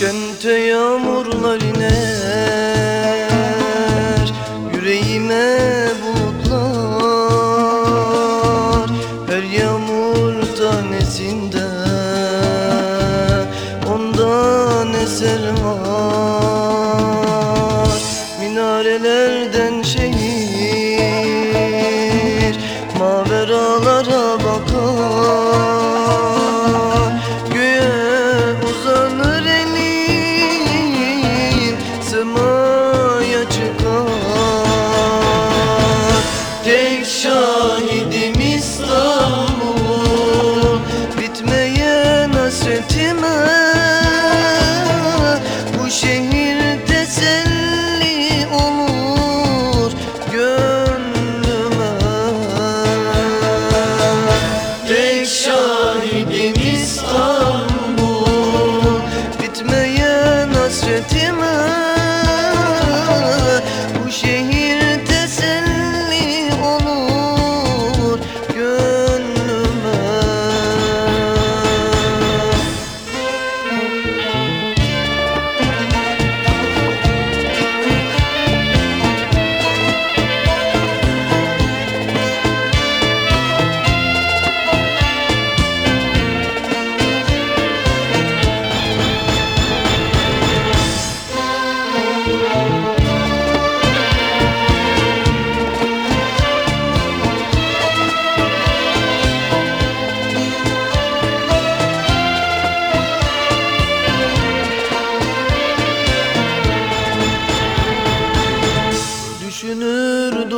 Gün Kente yağmurlar iner Yüreğime bulutlar. Her yağmur tanesinde Ondan eser var. Minarelerden şehir Maveralara bakar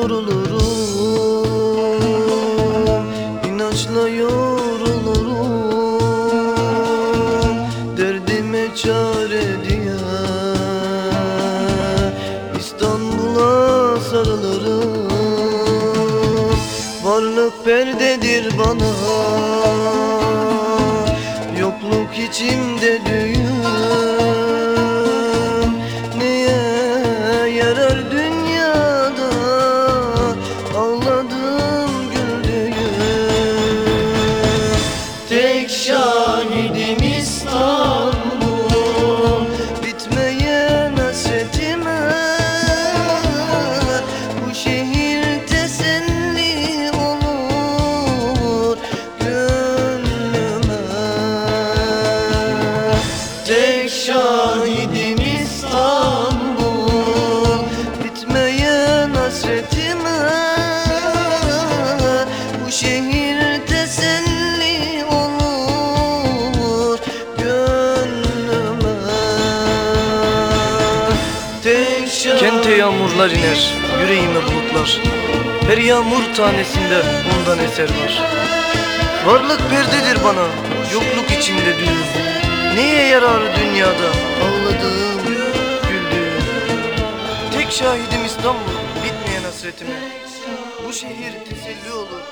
Durulurum İnançla yorulurum Derdime çare diye İstanbul'a sarılırım. Varlık perdedir bana Yokluk içimde Tek şahidim yağmurlar iner, yüreğime bulutlar. Her yağmur tanesinde ondan eser var. Varlık perdedir bana, yokluk içimde düğüm. Neye yarar dünyada ağladığım, güldüğüm. Tek şahidim İstanbul, bitmeyen hasretime. Bu şehir teselli olur